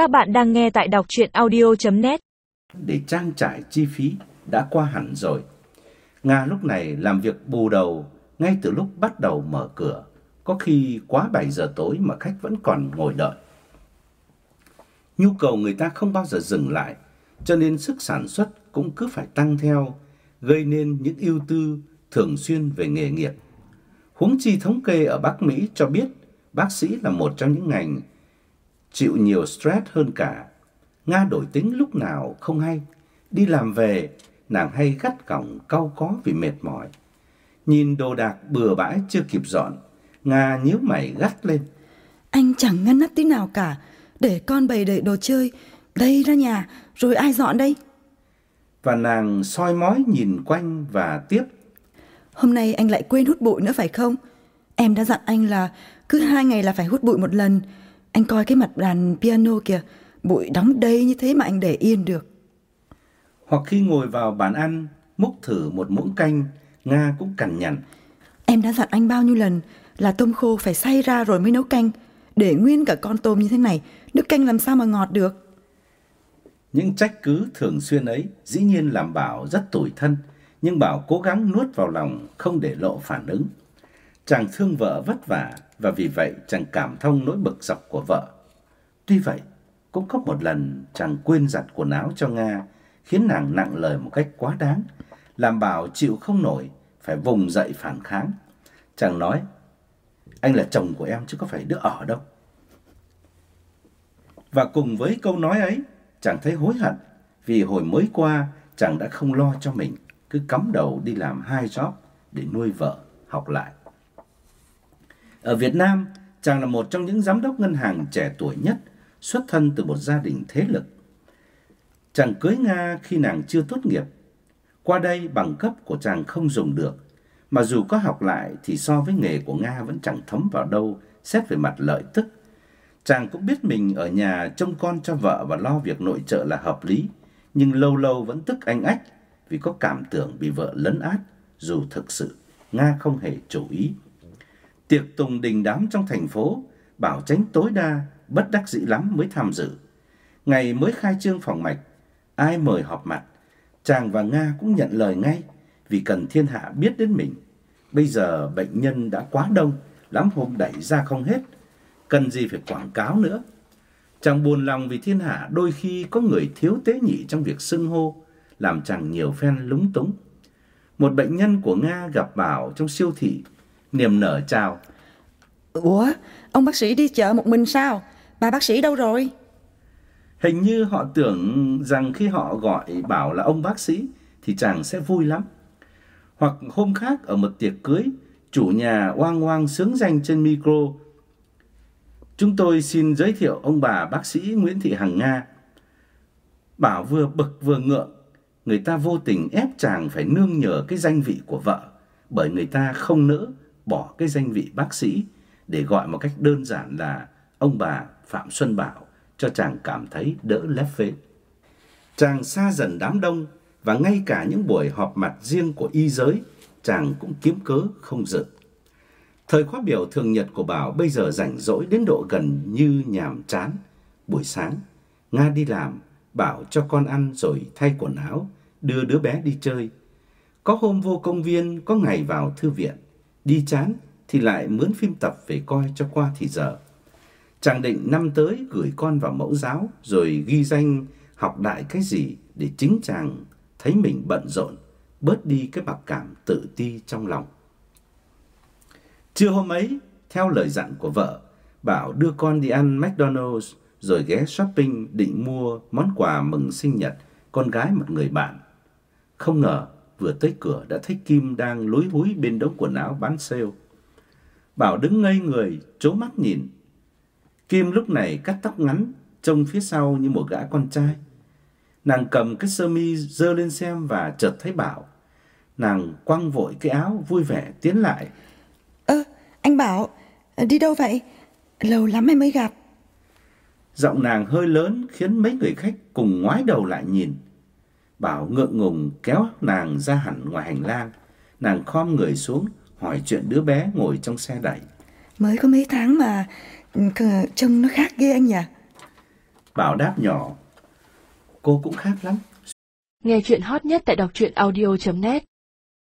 Các bạn đang nghe tại đọc chuyện audio.net Để trang trải chi phí đã qua hẳn rồi. Nga lúc này làm việc bù đầu ngay từ lúc bắt đầu mở cửa. Có khi quá 7 giờ tối mà khách vẫn còn ngồi đợi. Nhu cầu người ta không bao giờ dừng lại, cho nên sức sản xuất cũng cứ phải tăng theo, gây nên những ưu tư thường xuyên về nghề nghiệp. Huống chi thống kê ở Bắc Mỹ cho biết bác sĩ là một trong những ngành chịu nhiều stress hơn cả. Nga đổi tính lúc nào không hay, đi làm về nàng hay gắt gỏng cau có vì mệt mỏi. Nhìn đồ đạc bừa bãi chưa kịp dọn, Nga nhíu mày gắt lên. Anh chẳng ngăn nắp tí nào cả, để con bày đầy đồ chơi, đây ra nhà, rồi ai dọn đây? Và nàng soi mói nhìn quanh và tiếp. Hôm nay anh lại quên hút bụi nữa phải không? Em đã dặn anh là cứ hai ngày là phải hút bụi một lần. Anh coi cái mặt đàn piano kìa, bụi đóng đầy như thế mà anh để yên được. Hoặc khi ngồi vào bàn ăn, múc thử một muỗng canh, Nga cũng cằn nhằn. Em đã dặn anh bao nhiêu lần là tôm khô phải xay ra rồi mới nấu canh. Để nguyên cả con tôm như thế này, nước canh làm sao mà ngọt được. Những trách cứ thường xuyên ấy dĩ nhiên làm Bảo rất tủi thân, nhưng Bảo cố gắng nuốt vào lòng không để lộ phản ứng. Chàng thương vợ vất vả và vì vậy chàng cảm thông nỗi bực dọc của vợ. Tuy vậy, cũng có một lần chàng quên giặt quần áo cho Nga, khiến nàng nặng lời một cách quá đáng, làm Bảo chịu không nổi, phải vùng dậy phản kháng. Chàng nói, anh là chồng của em chứ có phải đứa ở đâu. Và cùng với câu nói ấy, chàng thấy hối hận vì hồi mới qua chàng đã không lo cho mình, cứ cắm đầu đi làm hai job để nuôi vợ, học lại. Ở Việt Nam, chàng là một trong những giám đốc ngân hàng trẻ tuổi nhất, xuất thân từ một gia đình thế lực. Chàng cưới Nga khi nàng chưa tốt nghiệp. Qua đây bằng cấp của chàng không dùng được, mà dù có học lại thì so với nghề của Nga vẫn chẳng thấm vào đâu xét về mặt lợi tức. Chàng cũng biết mình ở nhà trông con cho vợ và lo việc nội trợ là hợp lý, nhưng lâu lâu vẫn tức anh ách vì có cảm tưởng bị vợ lấn át, dù thực sự Nga không hề chủ ý. Tiệc tùng đình đám trong thành phố, bảo tránh tối đa, bất đắc dĩ lắm mới tham dự. Ngày mới khai trương phòng mạch, ai mời họp mặt, chàng và Nga cũng nhận lời ngay vì cần thiên hạ biết đến mình. Bây giờ bệnh nhân đã quá đông, lắm hôm đẩy ra không hết, cần gì phải quảng cáo nữa. Chàng buồn lòng vì thiên hạ đôi khi có người thiếu tế nhị trong việc xưng hô, làm chàng nhiều phen lúng túng. Một bệnh nhân của Nga gặp Bảo trong siêu thị, niềm nở chào. Ủa, ông bác sĩ đi chợ một mình sao? Bà bác sĩ đâu rồi? Hình như họ tưởng rằng khi họ gọi Bảo là ông bác sĩ thì chàng sẽ vui lắm. Hoặc hôm khác ở một tiệc cưới, chủ nhà oang oang sướng danh trên micro. Chúng tôi xin giới thiệu ông bà bác sĩ Nguyễn Thị Hằng Nga. Bảo vừa bực vừa ngượng, người ta vô tình ép chàng phải nương nhờ cái danh vị của vợ, bởi người ta không nỡ bỏ cái danh vị bác sĩ để gọi một cách đơn giản là ông bà Phạm Xuân Bảo cho chàng cảm thấy đỡ lép vế. Chàng xa dần đám đông và ngay cả những buổi họp mặt riêng của y giới, chàng cũng kiếm cớ không dự. Thời khóa biểu thường nhật của Bảo bây giờ rảnh rỗi đến độ gần như nhàm chán. Buổi sáng, Nga đi làm, Bảo cho con ăn rồi thay quần áo, đưa đứa bé đi chơi. Có hôm vô công viên, có ngày vào thư viện. Đi chán thì lại mướn phim tập về coi cho qua thì giờ. Chàng định năm tới gửi con vào mẫu giáo rồi ghi danh học đại cái gì để chính chàng thấy mình bận rộn, bớt đi cái mặc cảm tự ti trong lòng. Trưa hôm ấy, theo lời dặn của vợ, Bảo đưa con đi ăn McDonald's rồi ghé shopping định mua món quà mừng sinh nhật con gái một người bạn. Không ngờ, vừa tới cửa đã thấy Kim đang lúi húi bên đống quần áo bán sale. Bảo đứng ngây người, chố mắt nhìn. Kim lúc này cắt tóc ngắn, trông phía sau như một gã con trai. Nàng cầm cái sơ mi dơ lên xem và chợt thấy Bảo. Nàng quăng vội cái áo vui vẻ tiến lại. Ơ, anh Bảo, đi đâu vậy? Lâu lắm em mới gặp. Giọng nàng hơi lớn khiến mấy người khách cùng ngoái đầu lại nhìn. Bảo ngượng ngùng kéo nàng ra hẳn ngoài hành lang. Nàng khom người xuống hỏi chuyện đứa bé ngồi trong xe đẩy. Mới có mấy tháng mà trông nó khác ghê anh nhỉ? Bảo đáp nhỏ. Cô cũng khác lắm. Nghe chuyện hot nhất tại đọc truyện audio.net